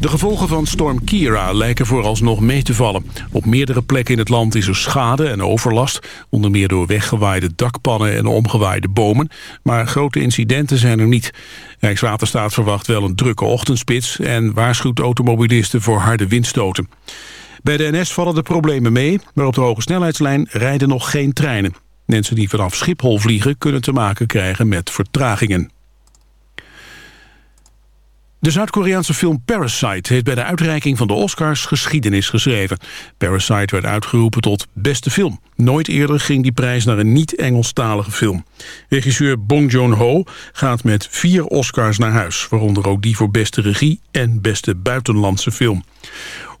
De gevolgen van storm Kira lijken vooralsnog mee te vallen. Op meerdere plekken in het land is er schade en overlast... onder meer door weggewaaide dakpannen en omgewaaide bomen... maar grote incidenten zijn er niet. Rijkswaterstaat verwacht wel een drukke ochtendspits... en waarschuwt automobilisten voor harde windstoten. Bij de NS vallen de problemen mee, maar op de hoge snelheidslijn rijden nog geen treinen. Mensen die vanaf Schiphol vliegen kunnen te maken krijgen met vertragingen. De Zuid-Koreaanse film Parasite heeft bij de uitreiking van de Oscars geschiedenis geschreven. Parasite werd uitgeroepen tot beste film. Nooit eerder ging die prijs naar een niet-Engelstalige film. Regisseur Bong Joon-ho gaat met vier Oscars naar huis... waaronder ook die voor beste regie en beste buitenlandse film.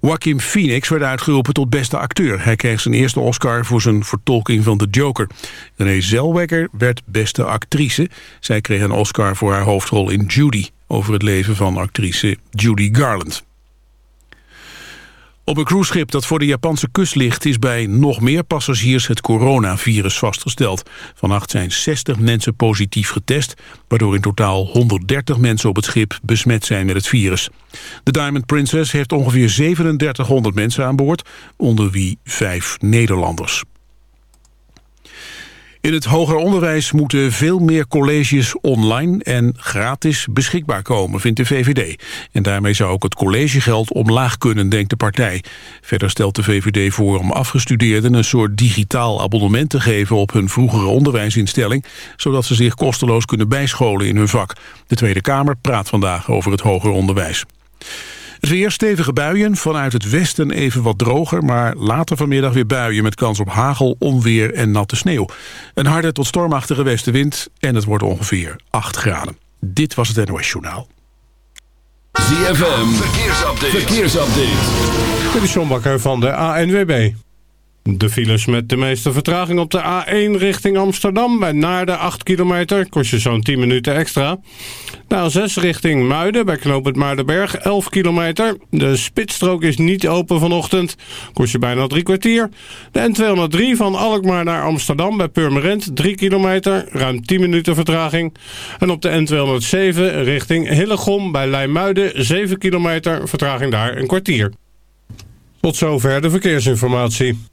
Joaquin Phoenix werd uitgeroepen tot beste acteur. Hij kreeg zijn eerste Oscar voor zijn vertolking van The Joker. Renee Zellweger werd beste actrice. Zij kreeg een Oscar voor haar hoofdrol in Judy... over het leven van actrice Judy Garland. Op een cruiseschip dat voor de Japanse kust ligt... is bij nog meer passagiers het coronavirus vastgesteld. Vannacht zijn 60 mensen positief getest... waardoor in totaal 130 mensen op het schip besmet zijn met het virus. De Diamond Princess heeft ongeveer 3700 mensen aan boord... onder wie vijf Nederlanders. In het hoger onderwijs moeten veel meer colleges online en gratis beschikbaar komen, vindt de VVD. En daarmee zou ook het collegegeld omlaag kunnen, denkt de partij. Verder stelt de VVD voor om afgestudeerden een soort digitaal abonnement te geven op hun vroegere onderwijsinstelling, zodat ze zich kosteloos kunnen bijscholen in hun vak. De Tweede Kamer praat vandaag over het hoger onderwijs. Zeer stevige buien, vanuit het westen even wat droger... maar later vanmiddag weer buien met kans op hagel, onweer en natte sneeuw. Een harde tot stormachtige westenwind en het wordt ongeveer 8 graden. Dit was het NOS Journaal. ZFM, verkeersupdate. verkeersupdate. Dit is John Bakker van de ANWB. De files met de meeste vertraging op de A1 richting Amsterdam. Bij Naarden 8 kilometer, kost je zo'n 10 minuten extra. De A6 richting Muiden bij knooppunt Maardenberg 11 kilometer. De spitsstrook is niet open vanochtend, kost je bijna drie kwartier. De N203 van Alkmaar naar Amsterdam bij Purmerend 3 kilometer, ruim 10 minuten vertraging. En op de N207 richting Hillegom bij Leimuiden 7 kilometer, vertraging daar een kwartier. Tot zover de verkeersinformatie.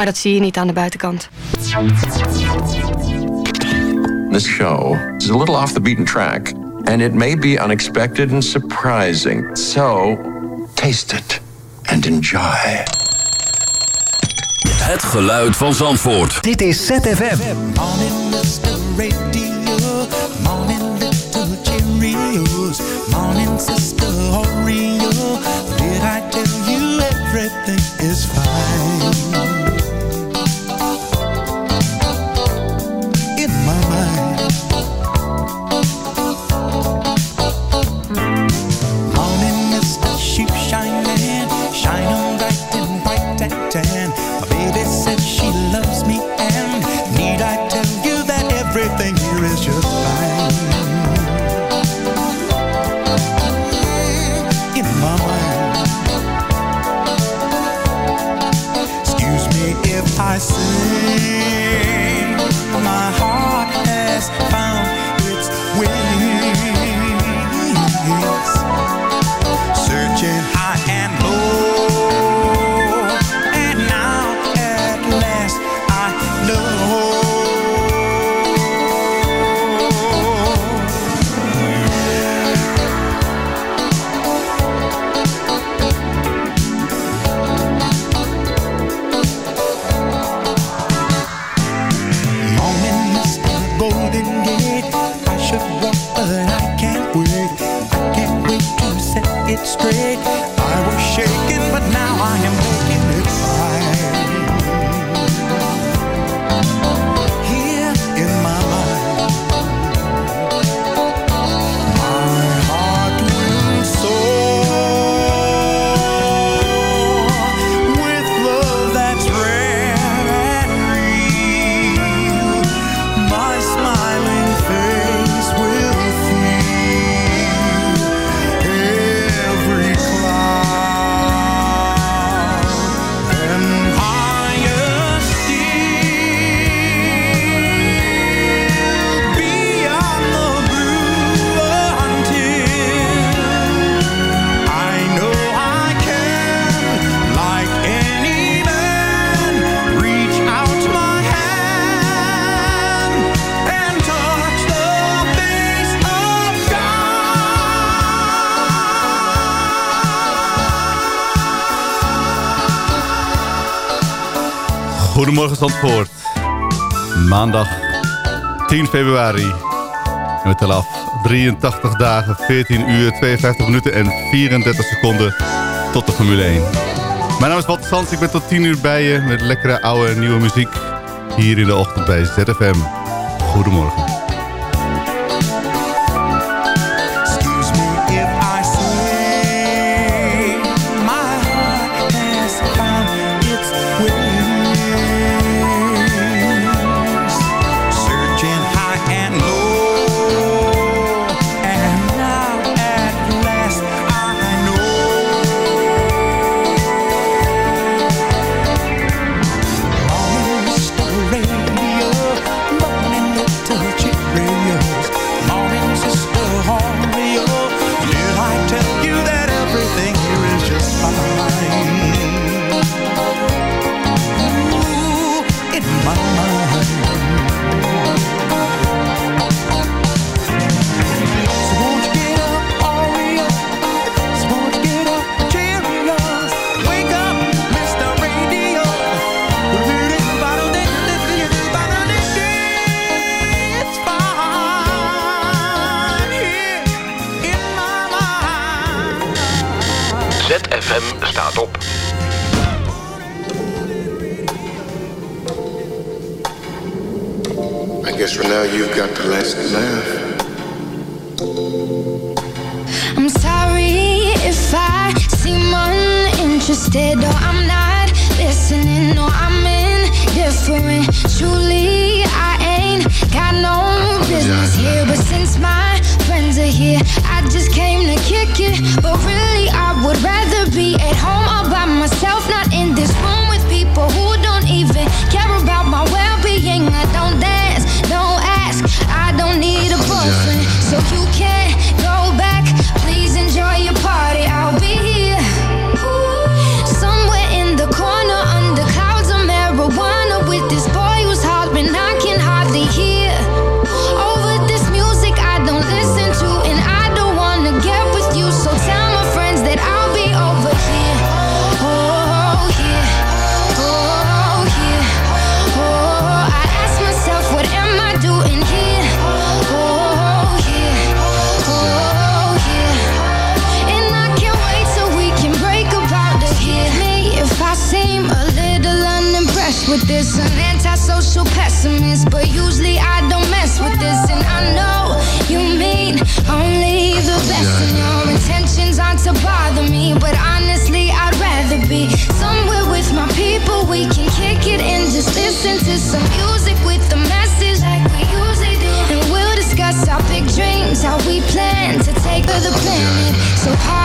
Maar dat zie je niet aan de buitenkant. This show is a little off the beaten track. And it may be unexpected and surprising. So, taste it and enjoy. Het geluid van Zandvoort. Dit is ZFM. Morning, Mr. Radio. Morning, little Cheerios. Morning, Sister Oreo. Did I tell you everything is fine? Zandvoort. Maandag 10 februari. En we tellen af 83 dagen, 14 uur, 52 minuten en 34 seconden tot de Formule 1. Mijn naam is Walter Sands, ik ben tot 10 uur bij je met lekkere oude en nieuwe muziek hier in de ochtend bij ZFM. Goedemorgen. so high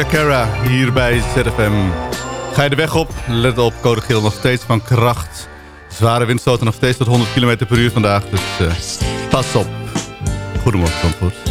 Shakira hier bij ZFM. Ga je de weg op? Let op, code geel nog steeds van kracht. Zware windstoten nog steeds tot 100 km per uur vandaag, dus eh, pas op. Goedemorgen, Zandvoort.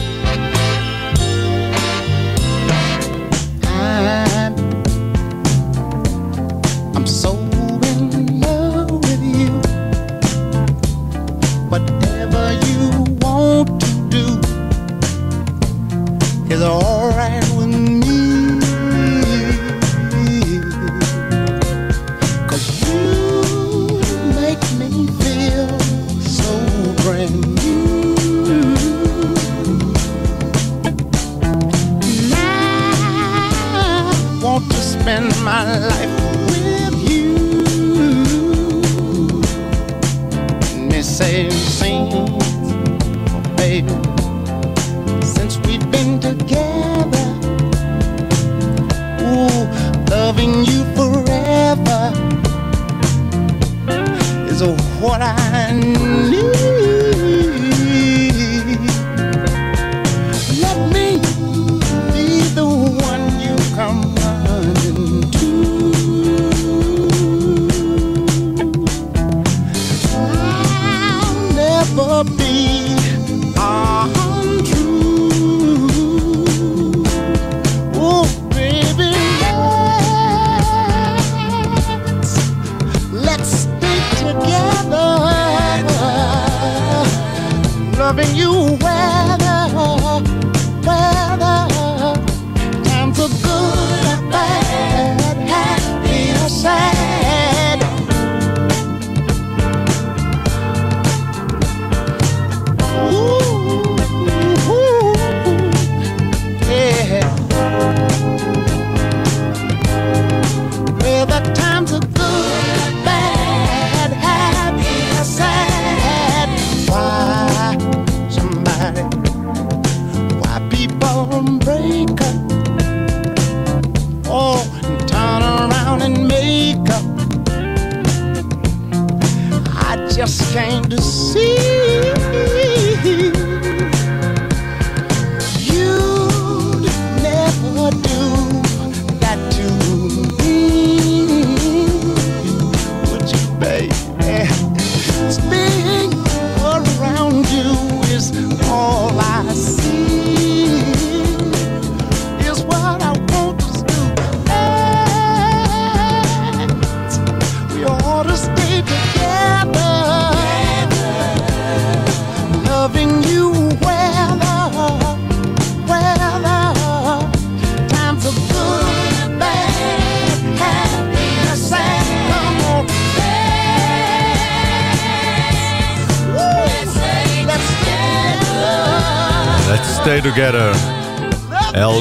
Stay Together.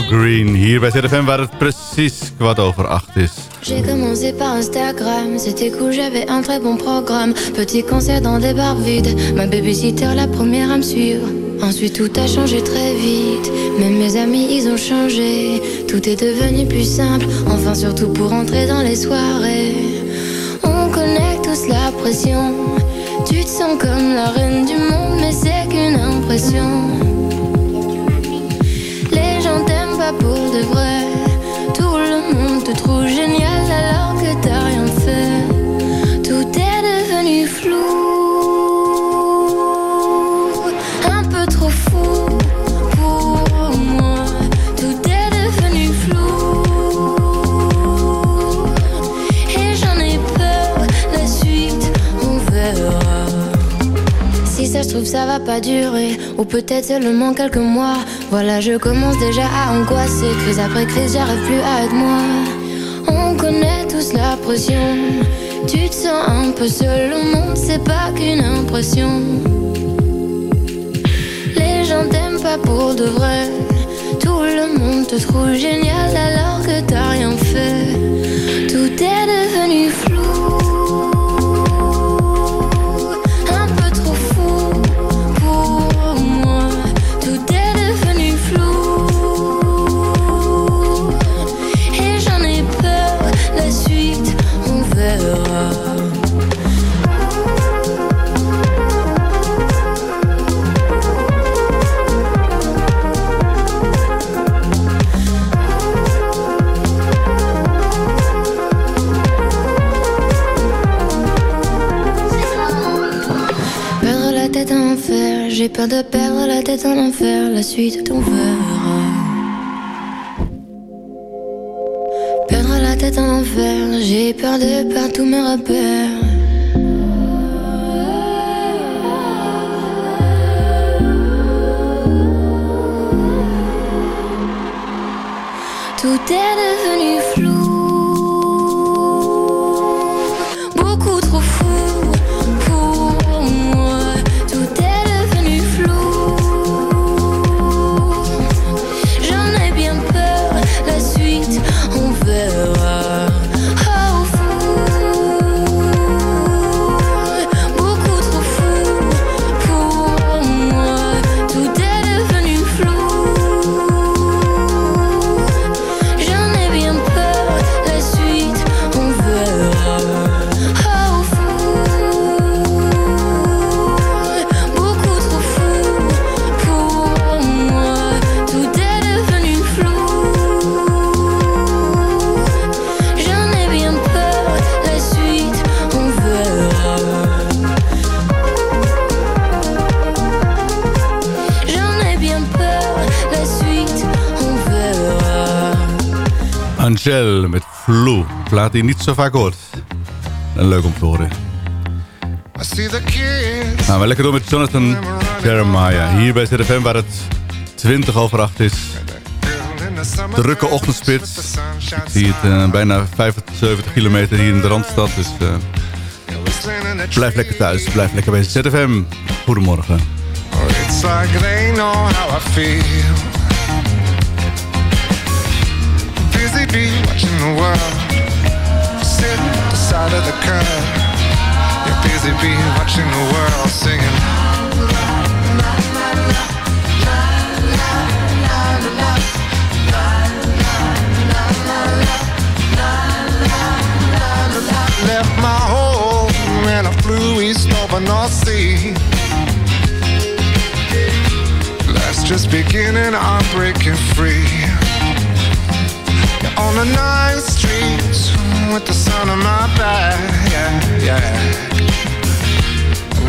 Green, hier. J'ai commencé par Instagram, c'était cool, j'avais un très bon programme. Petit concert dans des bars vides, ma babysitter la première à me suivre. Ensuite tout a changé très vite, même mes amis ils ont changé. Tout est devenu plus simple, enfin surtout pour entrer dans les soirées. On connaît tous la pression, tu te sens comme la reine du monde, mais c'est qu'une impression. Ça va pas durer. Ou peut-être seulement quelques mois. Voilà je commence déjà à angoisser. Crise après crise j'arrive plus à être moi. On connaît tous la pression. Tu te sens un peu seul. Au monde C'est pas qu'une impression. Les gens t'aiment pas pour de vrai. Tout le monde te trouve génial Alors que t'as rien fait. Tout est devenu flou peur de perdre la tête en enfer, la suite on verra. Perdre la tête en enfer, j'ai peur de perdre tous mes repères. Angel met Flu. Plaat die niet zo vaak hoort. En leuk om te horen. Gaan we lekker door met Jonathan Jeremiah. Hier bij ZFM waar het 20 over 8 is. Drukke ochtendspits. Ik zie het eh, bijna 75 kilometer hier in de Randstad. Dus eh, blijf lekker thuis. Blijf lekker bij ZFM. Goedemorgen. It's like they know how I feel. Busy bee watching the world. Sit at the side of the curb. You're busy bee watching the world singing. Left my home and I flew east over North Sea. Life's just beginning, I'm breaking free. On the ninth street with the sun on my back, yeah, yeah.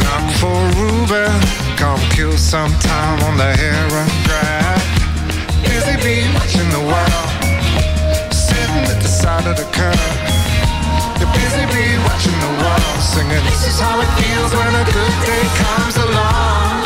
Knock for Ruben, come kill some time on the heron track. Busy bee watching the world, sitting at the side of the curb. You're busy bee watching the world, singing. This is how it feels when a good day comes along.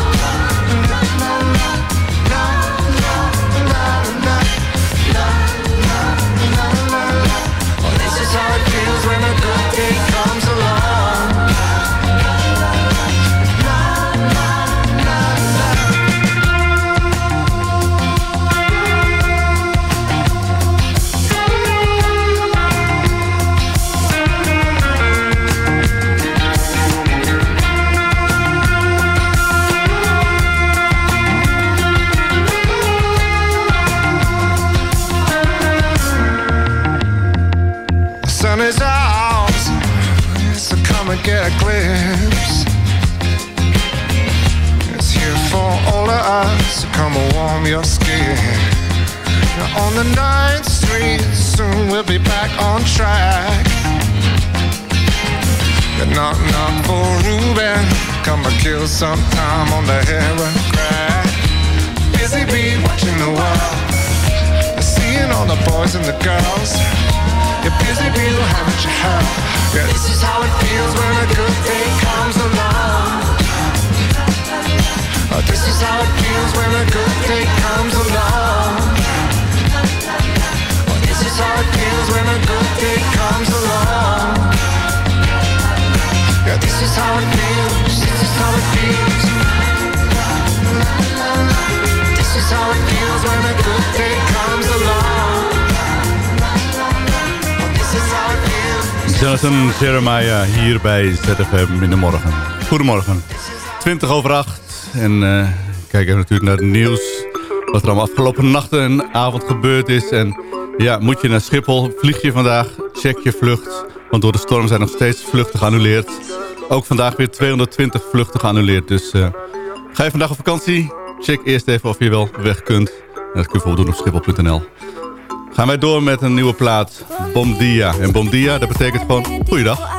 Get a glimpse. It's here for all of us. So come and warm your skin. Now on the ninth street, soon we'll be back on track. Yeah, knock knock for Ruben. Come and kill some time on the heroin crack. Busy bee watching the world. Seeing all the boys and the girls. You're busy bee, haven't you heard? Yeah, this is how it feels when a good day comes along. Oh, this is how it feels when a good day comes along. Oh, this is how it feels when a good day comes along. Yeah, this is how it feels. This is how it feels. This is how it feels when a good day comes along. Jonathan Jeremiah hier bij ZFM in de morgen. Goedemorgen. 20 over 8. En eh kijk even natuurlijk naar het nieuws. Wat er allemaal afgelopen nachten en avond gebeurd is. En ja, moet je naar Schiphol, vlieg je vandaag, check je vlucht. Want door de storm zijn nog steeds vluchten geannuleerd. Ook vandaag weer 220 vluchten geannuleerd. Dus eh, ga je vandaag op vakantie? Check eerst even of je wel weg kunt. En dat kun je bijvoorbeeld doen op schiphol.nl. Gaan wij door met een nieuwe plaat, Bom Dia. En Bom Dia, dat betekent gewoon goeiedag.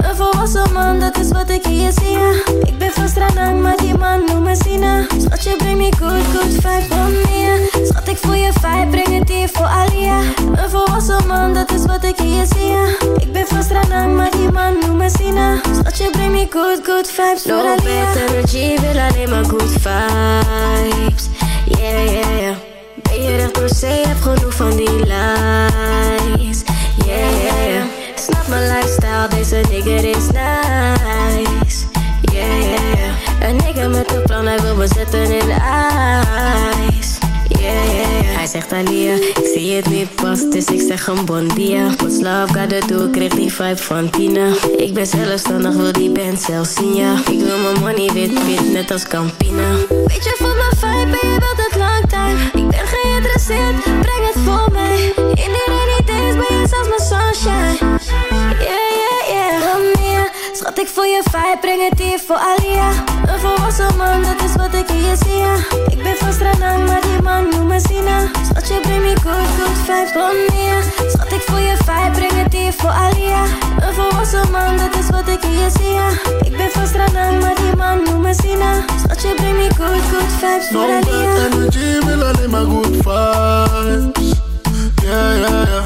Een volwassen man, dat is wat ik hier zie. Ik ben van Stranang, maar die man noemt me Sina. Schat, je brengt me good, good vibe van meer. Schat, ik voel je vibe, breng het hier voor Alia. Een volwassen man, dat is wat ik hier zie. Ik ben van Stranang, maar die man noemt me Sina. Schat, je brengt me good, good vibes voor Alia. No bad energy, wil alleen maar good vibes. Yeah, yeah, yeah. Ben je recht door zee, heb genoeg van die lies. Yeah. Snap mijn lifestyle, deze nigger is nice. Yeah. Een nigger met een plan, hij wil me zetten in ijs. Yeah. Hij zegt Alia, ik zie het niet pas, dus ik zeg een bon dia. What's love gotta do, ik kreeg die vibe van Tina. Ik ben zelfstandig, wil die band zelfs zien, ja. Ik wil mijn money wit, wit, net als Campina. Weet je van mijn vibe, geïnteresseerd, breng het voor mij. Days ben je zelfs mijn sunshine. Schat ik voor je vibe, breng het hier voor Alia. Een volwassen man, dat is wat ik hier zie, ja. Ik ben van Stranang, maar die man noemt me Sina. Schat, je brengt me good, good vibes van meer. Schat ik voor je vibe, breng het hier voor Alia. Een volwassen man, dat is wat ik hier zie, ja. Ik ben van Stranang, maar die man noemt me Sina. Schat, je brengt me good, good vibes voor Alia. bad energy, wil alleen maar good vibes. Yeah, yeah, yeah.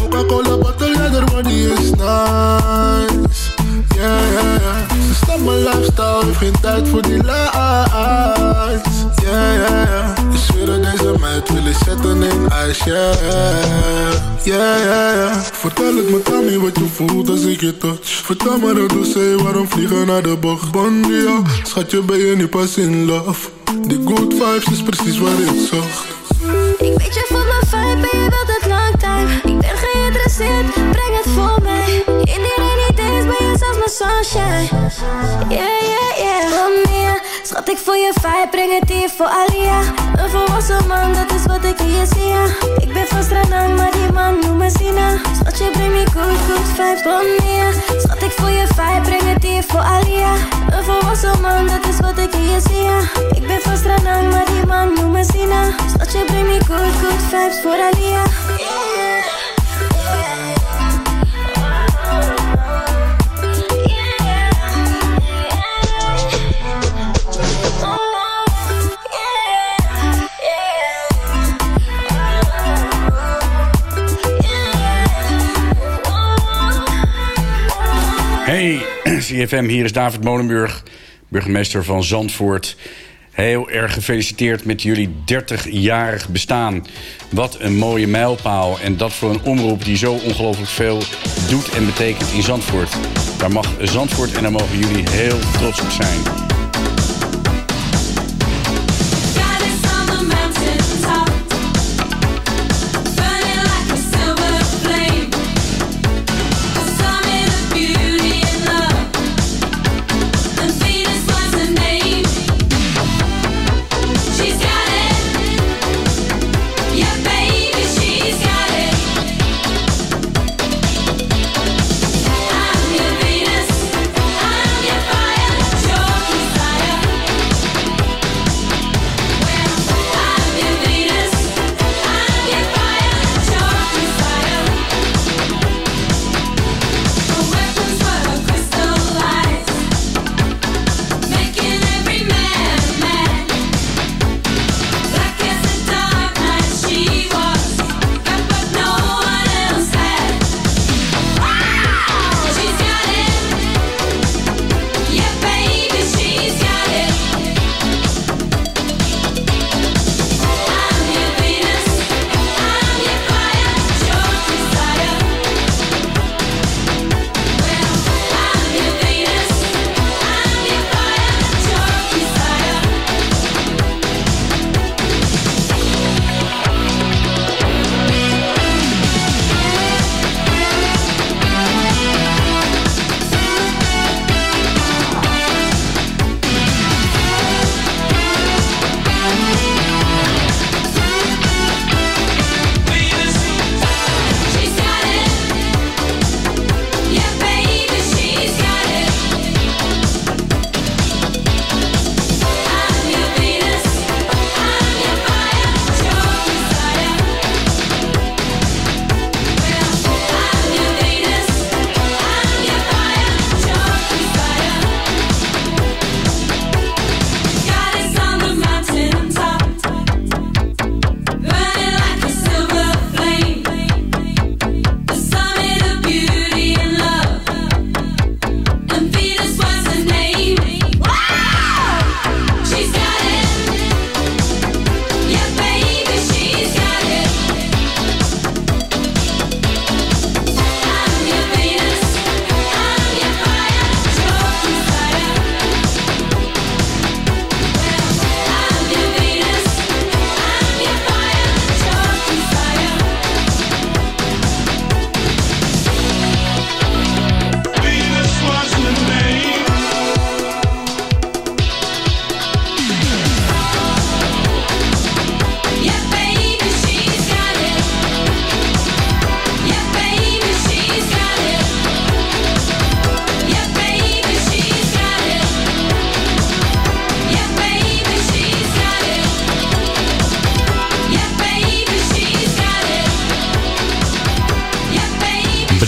Coca-Cola bottle, ja, de money is nice. Yeah, yeah. Ze snapt mijn lifestyle, heeft geen tijd voor die lights. Yeah, yeah, yeah. Ik zweer deze meid wil ik zetten in ijs. Yeah, yeah, yeah, yeah. Vertel het me, Tommy, wat je voelt als ik je touch. Vertel me dat doe waarom vliegen naar de bocht. Bondia, schatje, ben je nu pas in love. Die good vibes is precies wat ik zocht. Ik weet je van mijn vibe, je wel dat long time. Ik ben geïnteresseerd, sunshine. Yeah, yeah, yeah. Meer, schat ik voor je vibe, breng het hier voor Alia. Een volwassen man, dat is wat ik hier zie. Ik ben van Stranang, maar die man noemt me Sina. Schat, je brengt me good, good vibes van meer. Schat ik voor je vibe, breng het hier voor Alia. Een volwassen man, dat is wat ik hier zie. Ik ben van Stranang, maar die man noemt me Sina. Schat, je brengt me good, good vibes voor Alia. FM Hier is David Molenburg, burgemeester van Zandvoort. Heel erg gefeliciteerd met jullie 30-jarig bestaan. Wat een mooie mijlpaal. En dat voor een omroep die zo ongelooflijk veel doet en betekent in Zandvoort. Daar mag Zandvoort en daar mogen jullie heel trots op zijn.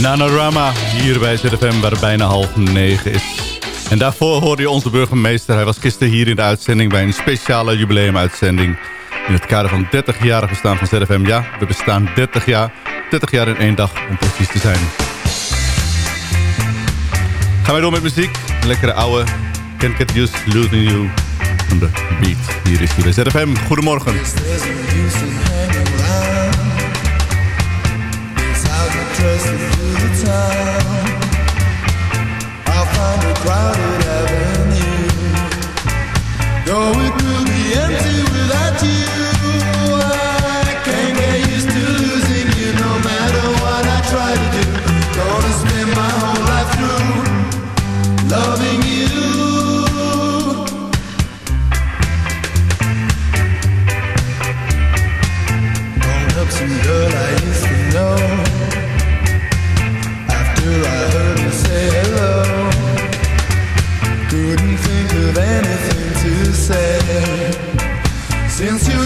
Bananarama hier bij ZFM waar het bijna half negen is. En daarvoor hoorde je onze burgemeester. Hij was gisteren hier in de uitzending bij een speciale jubileumuitzending. In het kader van 30-jarig bestaan van ZFM. Ja, we bestaan 30 jaar. 30 jaar in één dag om precies te zijn. Gaan wij door met muziek. Een lekkere oude Can't Get Used Losing You van de beat. Hier is hij bij ZFM. Goedemorgen. Empty without you. Anything to say. Since you're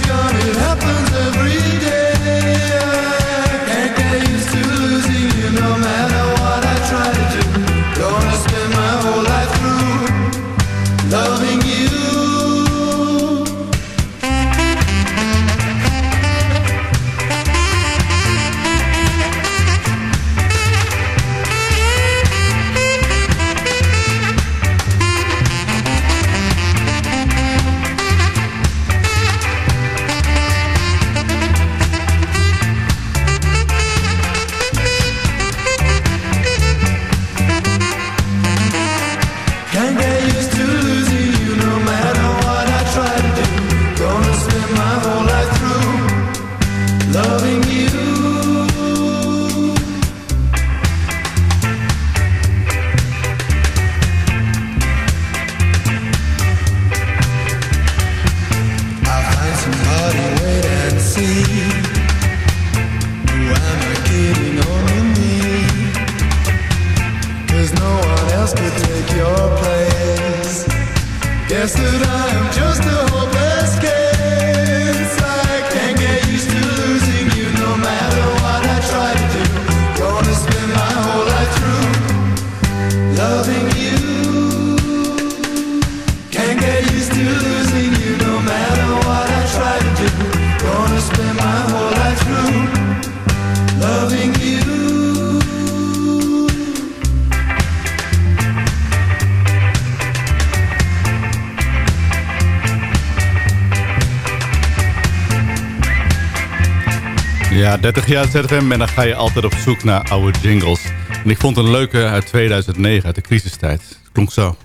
30 jaar ZFM en dan ga je altijd op zoek naar oude jingles. En ik vond een leuke uit 2009, uit de crisistijd. Het klonk zo.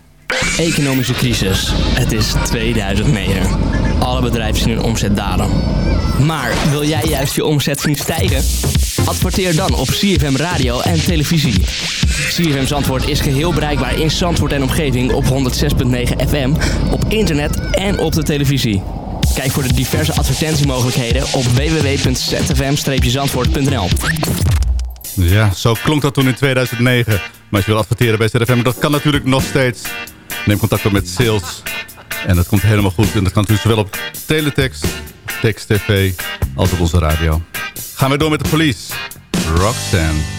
Economische crisis. Het is 2009. Alle bedrijven zien hun omzet dalen. Maar wil jij juist je omzet zien stijgen? Adverteer dan op CFM Radio en televisie. CFM Zandvoort is geheel bereikbaar in Zandvoort en omgeving op 106.9 FM, op internet en op de televisie. Kijk voor de diverse advertentiemogelijkheden op www.zfm-zandvoort.nl Ja, zo klonk dat toen in 2009. Maar als je wil adverteren bij ZFM, dat kan natuurlijk nog steeds. Neem contact op met sales. En dat komt helemaal goed. En dat kan natuurlijk zowel op teletext, tekst tv, als op onze radio. Gaan we door met de police. Roxanne,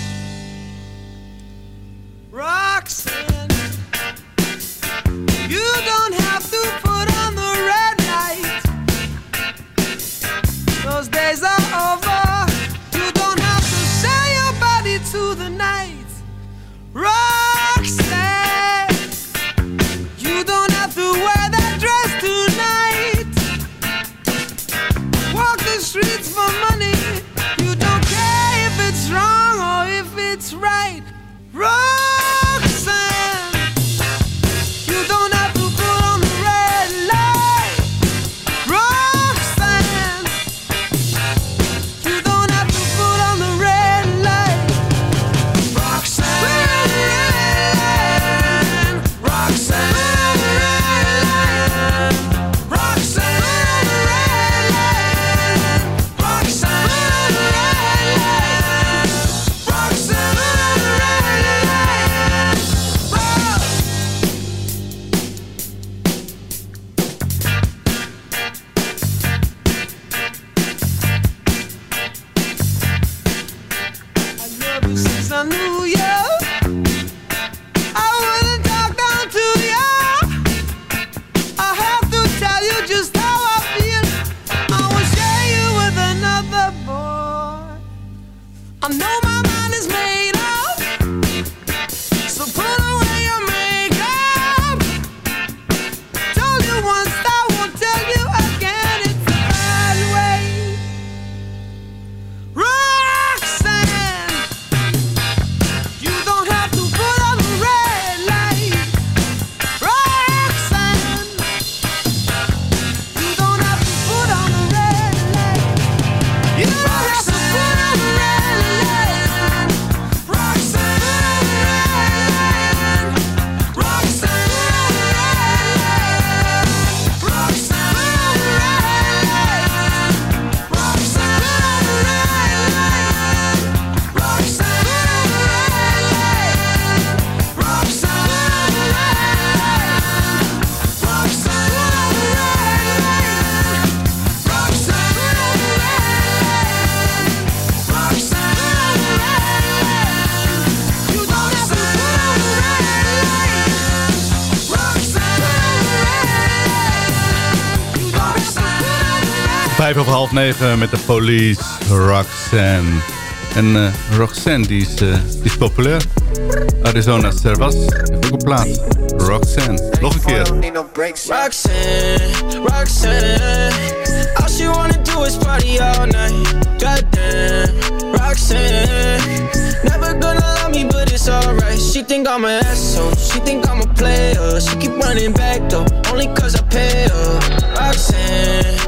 half negen met de police, Roxanne. En uh, Roxanne, die is, uh, die populair. Arizona Servas, ook een plaat. Roxanne, nog een keer. Roxanne, Roxanne All she wanna do is party all night Goddamn, Roxanne Never gonna love me, but it's alright She think I'm an asshole, she think I'm a player She keep running back though, only cause I pay her Roxanne,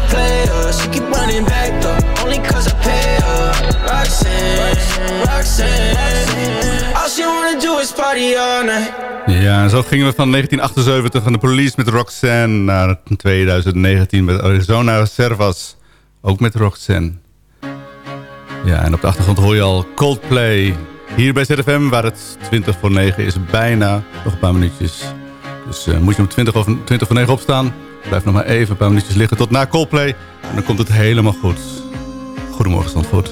player. She keep running back though, only cause I pay her. Roxanne, Roxanne. All she wanna do is party all night. Ja, zo gingen we van 1978 van de police met Roxanne naar 2019 met Arizona Servas. Ook met Roxanne. Ja, en op de achtergrond hoor je al Coldplay. Hier bij ZFM, waar het 20 voor 9 is, bijna nog een paar minuutjes. Dus uh, moet je om 20, of, 20 voor 9 opstaan. Blijf nog maar even een paar minuutjes liggen tot na Coldplay. En dan komt het helemaal goed. Goedemorgen, Zandvoort.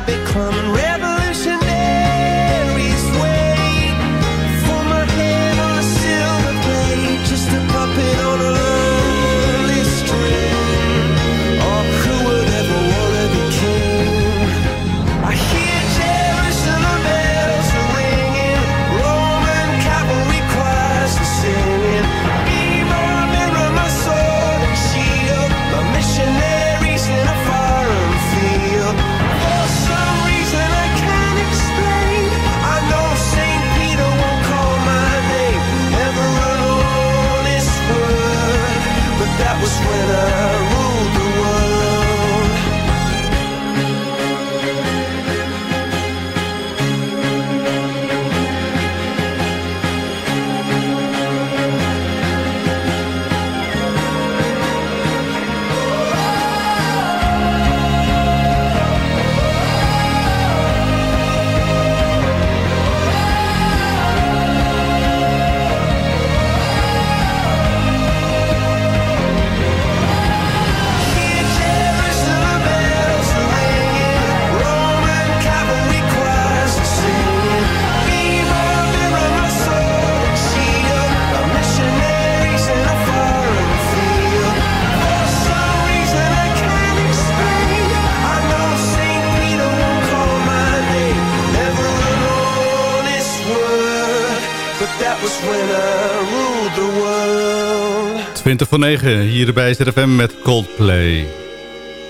20 voor 9 hier bij ZFM met Coldplay.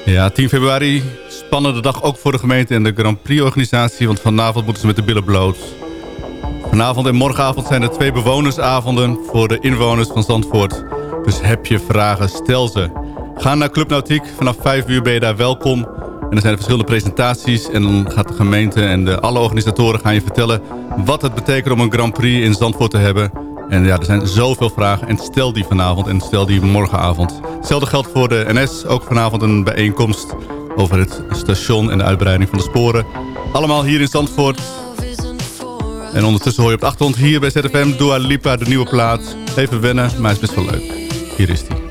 Ja, 10 februari, spannende dag ook voor de gemeente en de Grand Prix-organisatie... want vanavond moeten ze met de billen bloot. Vanavond en morgenavond zijn er twee bewonersavonden... voor de inwoners van Zandvoort. Dus heb je vragen, stel ze. Ga naar Club Nautiek, vanaf 5 uur ben je daar welkom... En er zijn verschillende presentaties en dan gaat de gemeente en de, alle organisatoren gaan je vertellen wat het betekent om een Grand Prix in Zandvoort te hebben. En ja, er zijn zoveel vragen en stel die vanavond en stel die morgenavond. Hetzelfde geldt voor de NS, ook vanavond een bijeenkomst over het station en de uitbreiding van de sporen. Allemaal hier in Zandvoort. En ondertussen hoor je op de achtergrond hier bij ZFM Dua Lipa, de nieuwe plaat. Even wennen, maar is best wel leuk. Hier is die.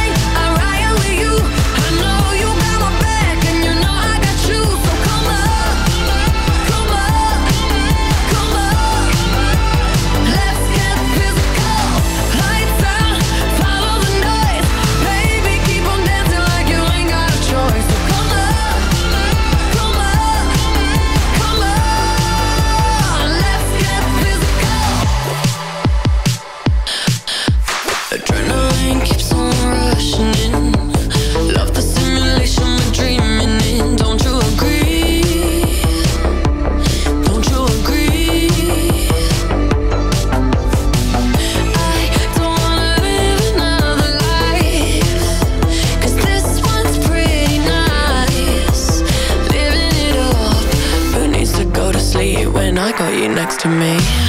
next to me?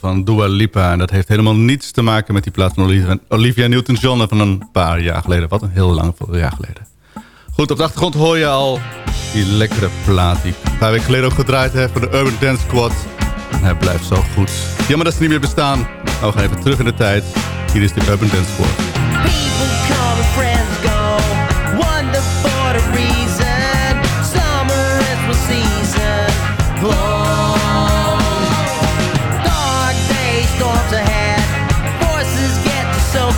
Van Dua Lipa. En dat heeft helemaal niets te maken met die plaat van Olivia, Newton-John van een paar jaar geleden. Wat een heel lang jaar geleden. Goed, op de achtergrond hoor je al die lekkere plaat die een paar weken geleden ook gedraaid heb voor de Urban Dance Squad. En hij blijft zo goed. Jammer dat ze niet meer bestaan. Maar we gaan even terug in de tijd. Hier is de Urban Dance Squad. People come friends go. Wonder for the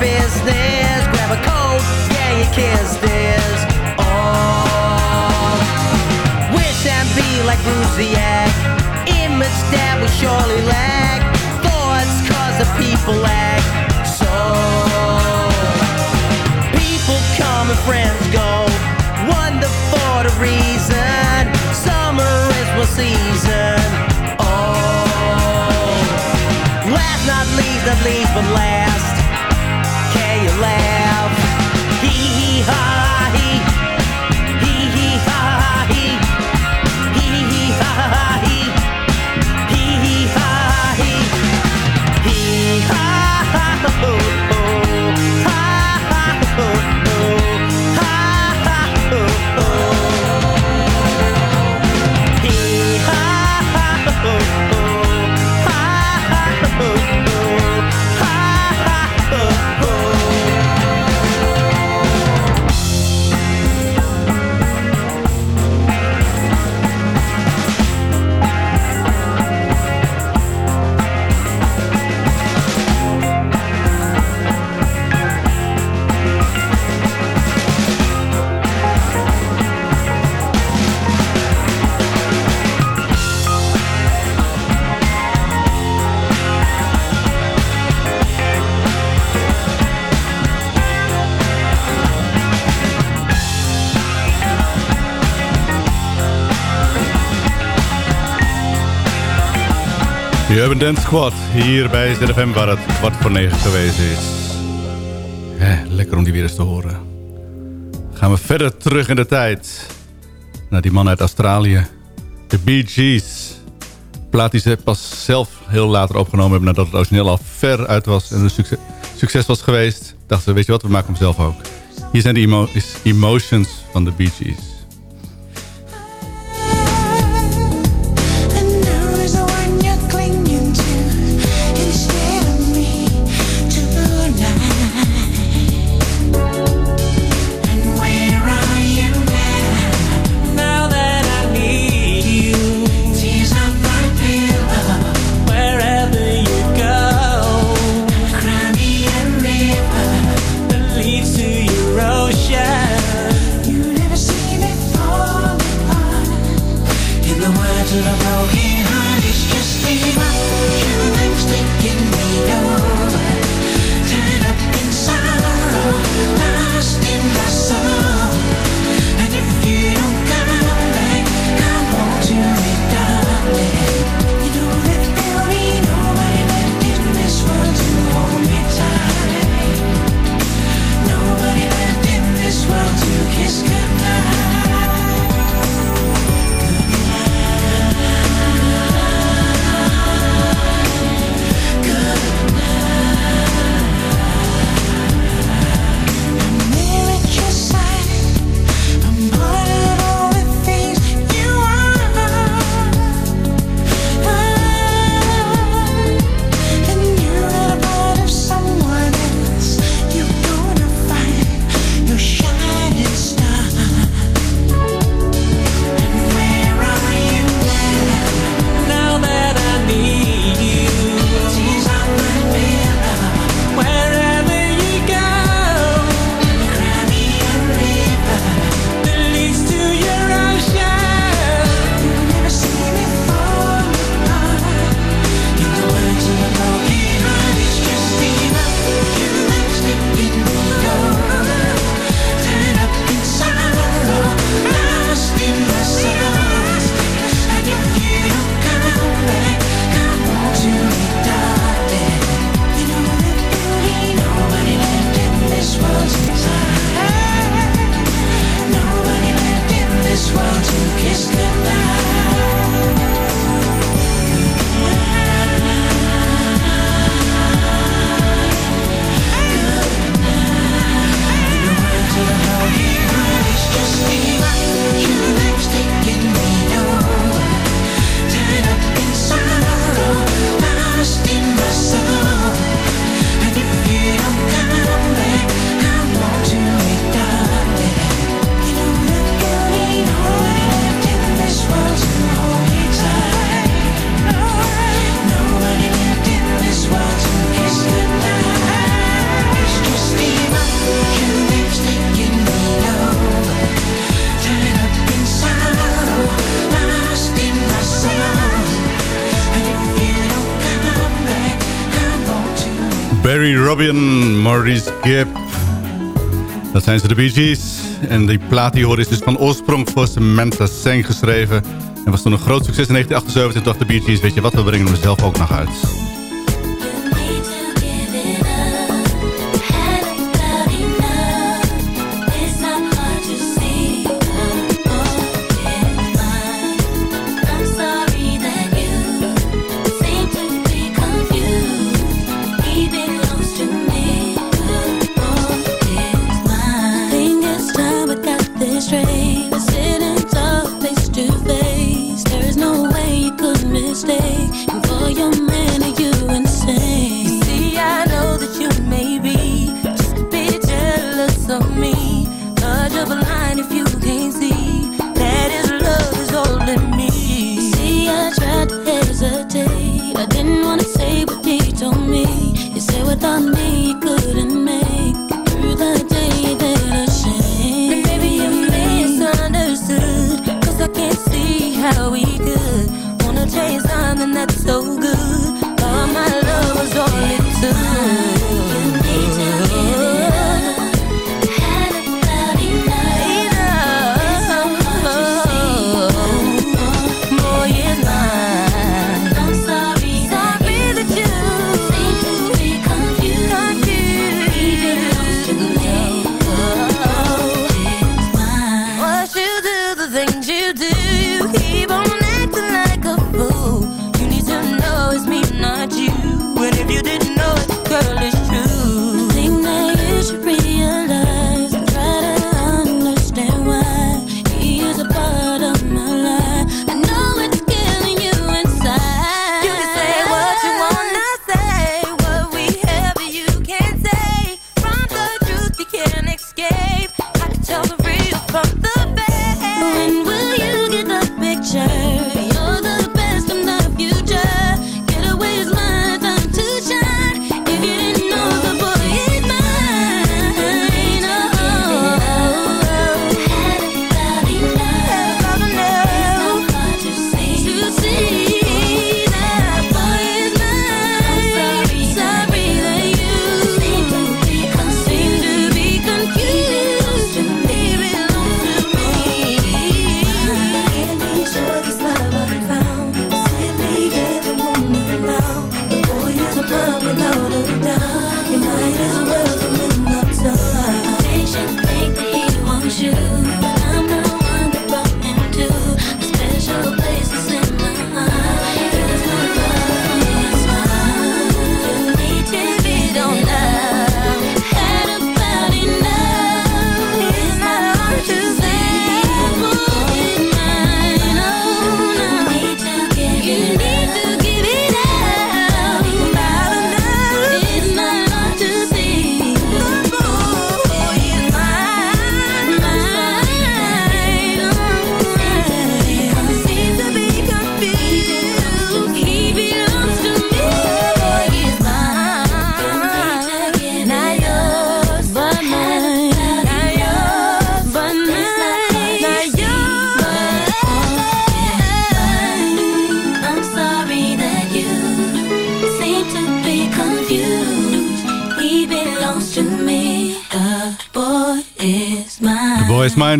business. Grab a coat, yeah, your kiss this. Oh, wish and be like Brusiak. Image that will surely lack. Thoughts cause the people lack. So, people come and friends go. Wonder for the reason. Summer is one season. Oh, last not least, not least but last last. Een Dance Squad hier bij ZFM waar het kwart voor negen geweest is. Hè, lekker om die weer eens te horen. Gaan we verder terug in de tijd. Naar die man uit Australië. De Bee Gees. Plaat die ze pas zelf heel later opgenomen hebben... nadat het origineel al ver uit was en een succes, succes was geweest. Dachten ze, weet je wat, we maken hem zelf ook. Hier zijn de Emotions van de Bee Gees. Robin, Maurice Gibb. Dat zijn ze de Bee Gees. En die plaat die hoor is dus van oorsprong voor Samantha Seng geschreven. En was toen een groot succes in 1978. En dacht de Bee Gees, weet je wat, we brengen hem zelf ook nog uit.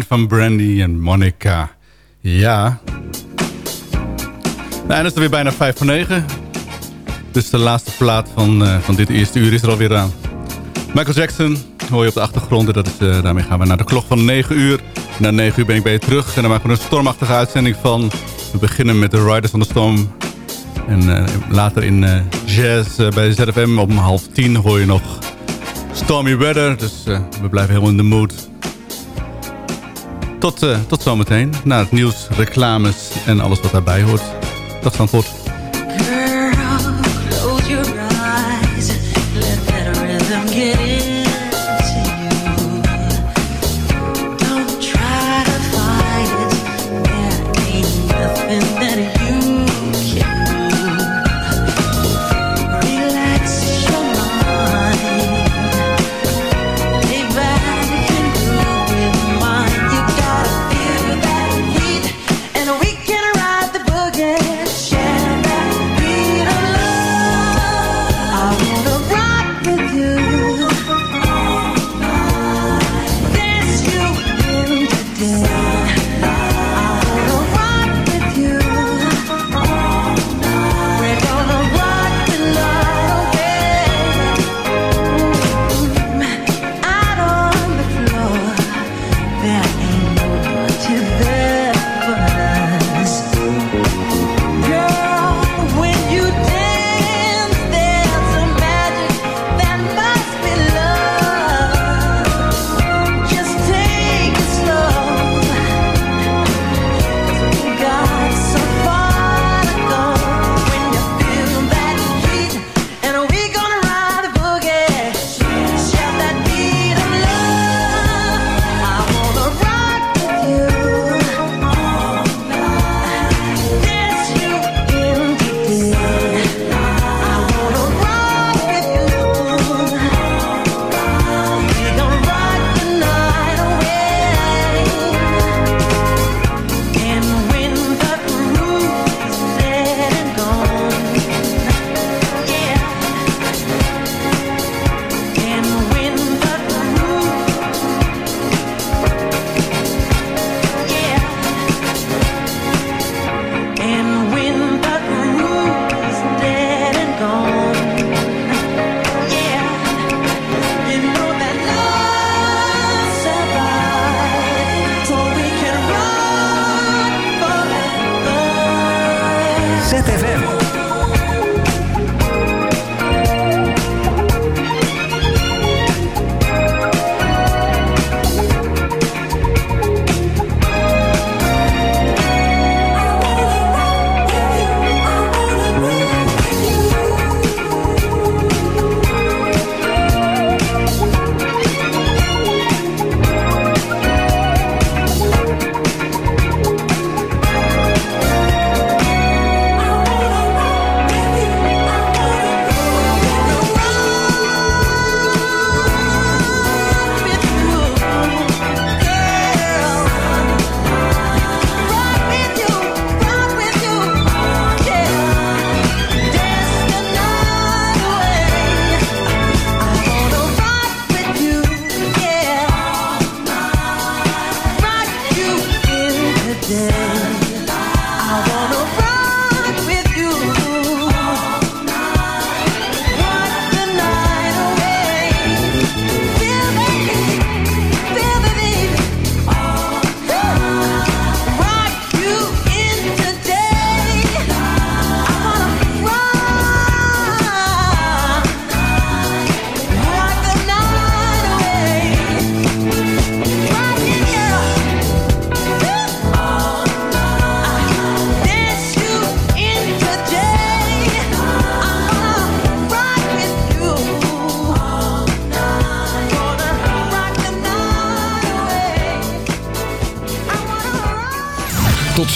van Brandy en Monica. Ja. Nou, en het is er weer bijna vijf voor negen. Dus de laatste plaat van, eh, van dit eerste uur is er alweer aan. Michael Jackson hoor je op de achtergrond. Dat is, eh, daarmee gaan we naar de klok van 9 uur. Na 9 uur ben ik bij je terug. En dan maken we een stormachtige uitzending van. We beginnen met de Riders on the Storm. En eh, later in jazz bij ZFM om half tien hoor je nog Stormy Weather. Dus we blijven helemaal in de mood. Tot, eh, tot zometeen. Na het nieuws, reclames en alles wat daarbij hoort. Dag Zandvoort.